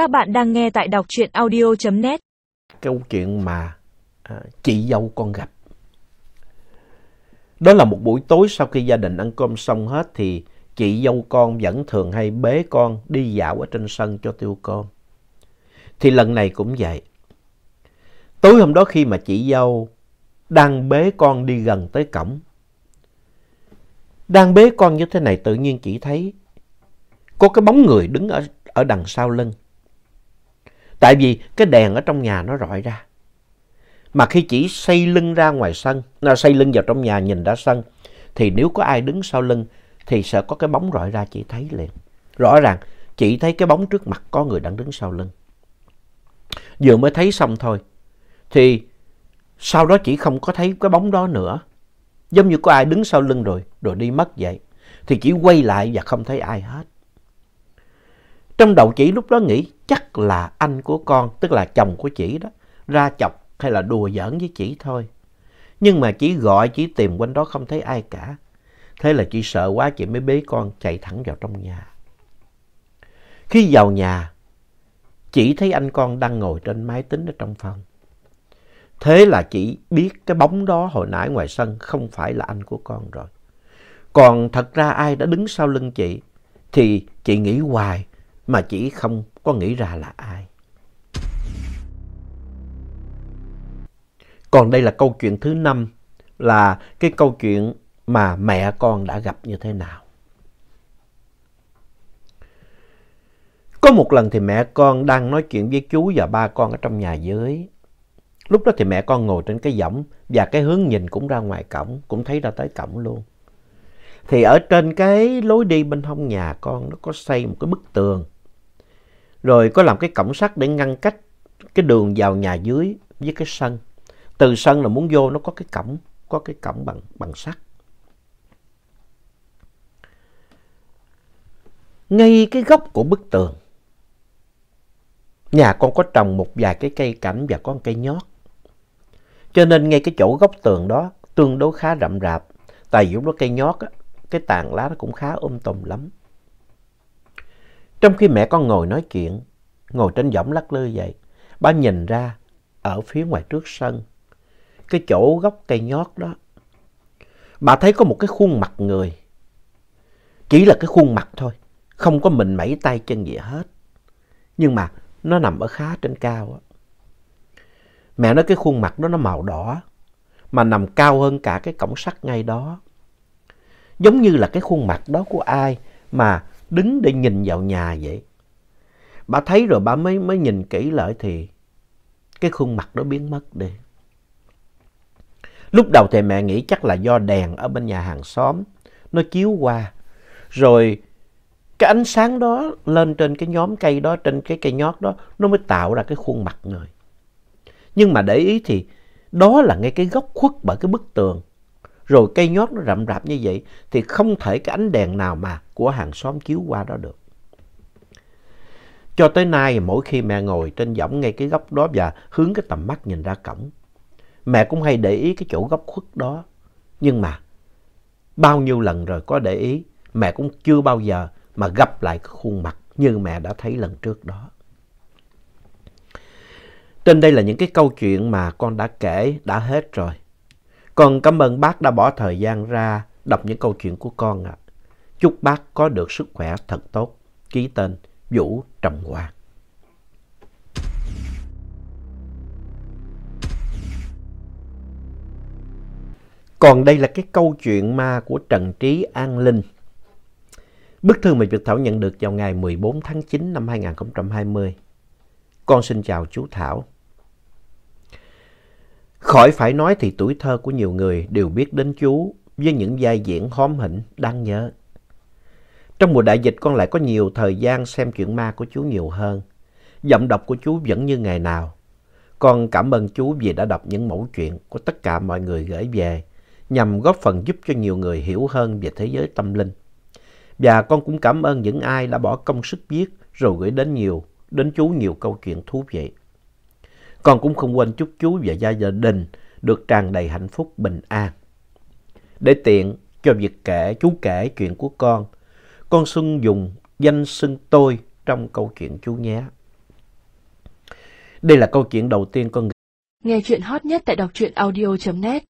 Các bạn đang nghe tại đọc truyện audio.net. Câu chuyện mà à, chị dâu con gặp. Đó là một buổi tối sau khi gia đình ăn cơm xong hết thì chị dâu con vẫn thường hay bế con đi dạo ở trên sân cho tiêu cơm. Thì lần này cũng vậy. Tối hôm đó khi mà chị dâu đang bế con đi gần tới cổng. Đang bế con như thế này tự nhiên chị thấy có cái bóng người đứng ở, ở đằng sau lưng. Tại vì cái đèn ở trong nhà nó rọi ra. Mà khi chỉ xây lưng ra ngoài sân, nó xây lưng vào trong nhà nhìn ra sân, thì nếu có ai đứng sau lưng thì sẽ có cái bóng rọi ra chị thấy liền. Rõ ràng chị thấy cái bóng trước mặt có người đang đứng sau lưng. Vừa mới thấy xong thôi, thì sau đó chị không có thấy cái bóng đó nữa. Giống như có ai đứng sau lưng rồi, rồi đi mất vậy. Thì chỉ quay lại và không thấy ai hết. Trong đầu chị lúc đó nghĩ chắc là anh của con, tức là chồng của chị đó, ra chọc hay là đùa giỡn với chị thôi. Nhưng mà chị gọi, chị tìm quanh đó không thấy ai cả. Thế là chị sợ quá chị mới bế con chạy thẳng vào trong nhà. Khi vào nhà, chị thấy anh con đang ngồi trên máy tính ở trong phòng. Thế là chị biết cái bóng đó hồi nãy ngoài sân không phải là anh của con rồi. Còn thật ra ai đã đứng sau lưng chị thì chị nghĩ hoài mà chỉ không có nghĩ ra là ai. Còn đây là câu chuyện thứ năm là cái câu chuyện mà mẹ con đã gặp như thế nào. Có một lần thì mẹ con đang nói chuyện với chú và ba con ở trong nhà dưới. Lúc đó thì mẹ con ngồi trên cái võng và cái hướng nhìn cũng ra ngoài cổng, cũng thấy ra tới cổng luôn. Thì ở trên cái lối đi bên hông nhà con nó có xây một cái bức tường. Rồi có làm cái cổng sắt để ngăn cách cái đường vào nhà dưới với cái sân. Từ sân là muốn vô nó có cái cổng, có cái cổng bằng, bằng sắt. Ngay cái góc của bức tường, nhà con có trồng một vài cái cây cảnh và có một cây nhót. Cho nên ngay cái chỗ góc tường đó tương đối khá rậm rạp. Tại vì lúc đó cây nhót, á, cái tàn lá nó cũng khá ôm um tùm lắm. Trong khi mẹ con ngồi nói chuyện, ngồi trên võng lắc lư vậy, ba nhìn ra ở phía ngoài trước sân, cái chỗ gốc cây nhót đó, bà thấy có một cái khuôn mặt người. Chỉ là cái khuôn mặt thôi, không có mình mẩy tay chân gì hết. Nhưng mà nó nằm ở khá trên cao. Á. Mẹ nói cái khuôn mặt đó nó màu đỏ, mà nằm cao hơn cả cái cổng sắt ngay đó. Giống như là cái khuôn mặt đó của ai mà đứng để nhìn vào nhà vậy. Bà thấy rồi bà mới, mới nhìn kỹ lại thì cái khuôn mặt đó biến mất đi. Lúc đầu thì mẹ nghĩ chắc là do đèn ở bên nhà hàng xóm nó chiếu qua. Rồi cái ánh sáng đó lên trên cái nhóm cây đó, trên cái cây nhót đó, nó mới tạo ra cái khuôn mặt người. Nhưng mà để ý thì đó là ngay cái góc khuất bởi cái bức tường. Rồi cây nhót nó rậm rạp như vậy thì không thể cái ánh đèn nào mà của hàng xóm chiếu qua đó được. Cho tới nay mỗi khi mẹ ngồi trên võng ngay cái góc đó và hướng cái tầm mắt nhìn ra cổng, mẹ cũng hay để ý cái chỗ góc khuất đó. Nhưng mà bao nhiêu lần rồi có để ý, mẹ cũng chưa bao giờ mà gặp lại cái khuôn mặt như mẹ đã thấy lần trước đó. Trên đây là những cái câu chuyện mà con đã kể, đã hết rồi. Con cảm ơn bác đã bỏ thời gian ra đọc những câu chuyện của con ạ. Chúc bác có được sức khỏe thật tốt. Ký tên Vũ Trọng Hoàng. Còn đây là cái câu chuyện ma của Trần Trí An Linh. Bức thư mà Việt Thảo nhận được vào ngày 14 tháng 9 năm 2020. Con xin chào chú Thảo. Khỏi phải nói thì tuổi thơ của nhiều người đều biết đến chú với những vai diễn hóm hỉnh đáng nhớ. Trong mùa đại dịch con lại có nhiều thời gian xem chuyện ma của chú nhiều hơn. Giọng đọc của chú vẫn như ngày nào. Con cảm ơn chú vì đã đọc những mẫu chuyện của tất cả mọi người gửi về nhằm góp phần giúp cho nhiều người hiểu hơn về thế giới tâm linh. Và con cũng cảm ơn những ai đã bỏ công sức viết rồi gửi đến nhiều, đến chú nhiều câu chuyện thú vị. Con cũng không quên chúc chú và gia đình được tràn đầy hạnh phúc bình an. Để tiện cho việc kể, chú kể chuyện của con, con xưng dùng danh xưng tôi trong câu chuyện chú nhé. Đây là câu chuyện đầu tiên con Nghe chuyện hot nhất tại đọc truyện audio.net